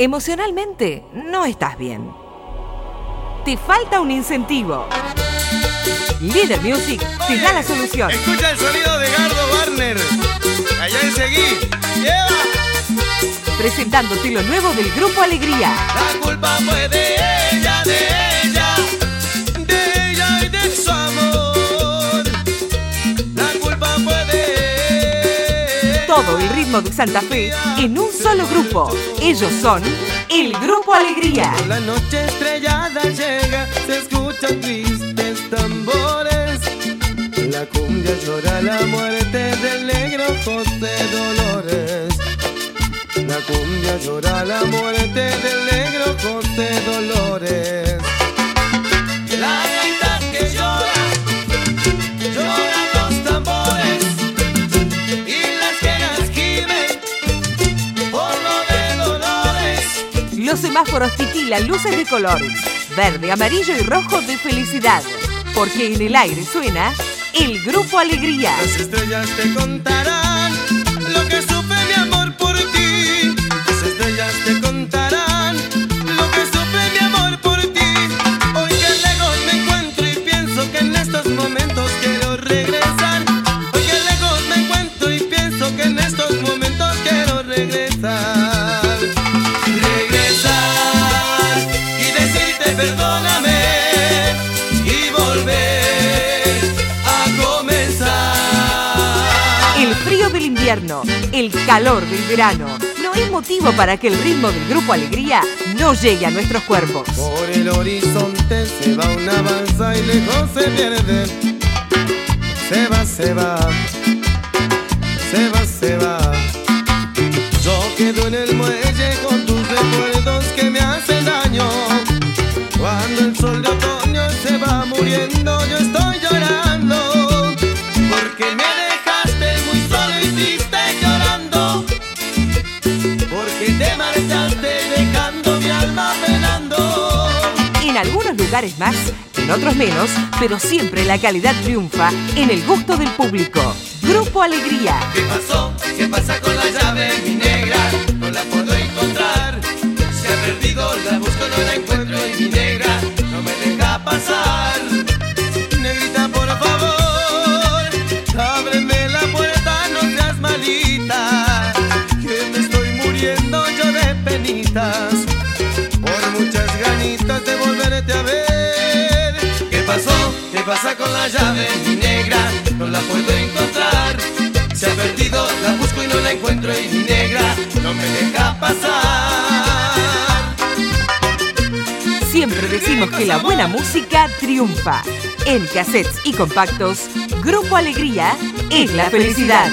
Emocionalmente no estás bien. Te falta un incentivo. Líder Music te da la solución. Escucha el sonido de Gardo Warner. Allá en Seguí. ¡Lleva! Presentándote lo nuevo del Grupo Alegría. La culpa ritmo de Santa Fe en un solo grupo. Ellos son el Grupo Alegría. La noche estrellada llega, se escuchan tristes tambores. La cumbia llora la muerte del negro José Dolores. La cumbia llora la muerte del negro José Dolores. Los semáforos titilan luces de colores. Verde, amarillo y rojo de felicidad. Porque en el aire suena el Grupo Alegría. Las estrellas te contarán el calor del verano, no es motivo para que el ritmo del Grupo Alegría no llegue a nuestros cuerpos. Por el horizonte se va una balsa y lejos se pierde. Se va, se va, Porque te marchaste dejando mi alma penando. En algunos lugares más, en otros menos, pero siempre la calidad triunfa en el gusto del público. Grupo Alegría. ¿Qué pasó? ¿Qué pasa con la llave, mi negra? No la puedo encontrar. Se ha perdido, la busco, no la encuentro muriendo yo de penitas. Por muchas ganitas de volverte a ver. ¿Qué pasó? ¿Qué pasa con la llave, mi negra? No la puedo encontrar. Se ha perdido, la busco y no la encuentro y mi negra no me deja pasar. Siempre decimos que la buena música triunfa. En cassettes y compactos, Grupo Alegría es la felicidad.